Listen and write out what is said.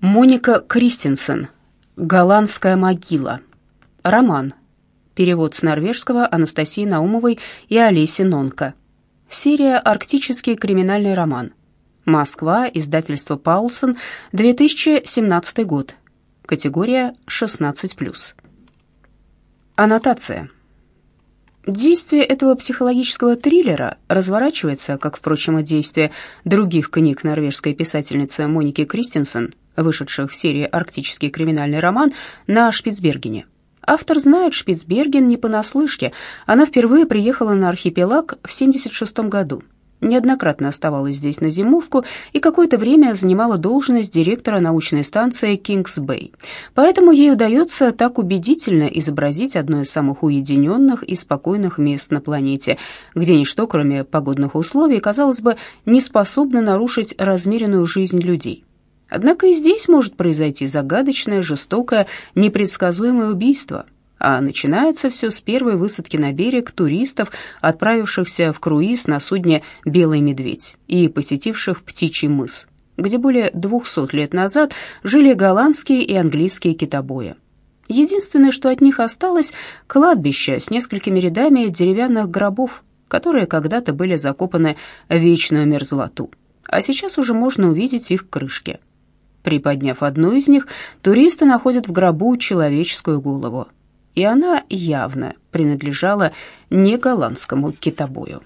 Моника Кристенсен. Голландская могила. Роман. Перевод с норвежского Анастасии Наумовой и Олеси Нонка. Серия «Арктический криминальный роман». Москва, издательство «Паулсон», 2017 год. Категория 16+. Аннотация. Действие этого психологического триллера разворачивается, как, впрочем, и действие других книг норвежской писательницы Моники Кристенсен, вышедших в серии «Арктический криминальный роман» на Шпицбергене. Автор знает Шпицберген не понаслышке. Она впервые приехала на архипелаг в 1976 году неоднократно оставалась здесь на зимовку и какое-то время занимала должность директора научной станции Кингс-Бэй. Поэтому ей удается так убедительно изобразить одно из самых уединенных и спокойных мест на планете, где ничто, кроме погодных условий, казалось бы, не способно нарушить размеренную жизнь людей. Однако и здесь может произойти загадочное, жестокое, непредсказуемое убийство – а начинается все с первой высадки на берег туристов, отправившихся в круиз на судне «Белый медведь» и посетивших Птичий мыс, где более 200 лет назад жили голландские и английские китобои. Единственное, что от них осталось – кладбище с несколькими рядами деревянных гробов, которые когда-то были закопаны в вечную мерзлоту, а сейчас уже можно увидеть их крышки. Приподняв одну из них, туристы находят в гробу человеческую голову – и она явно принадлежала не голландскому китобою.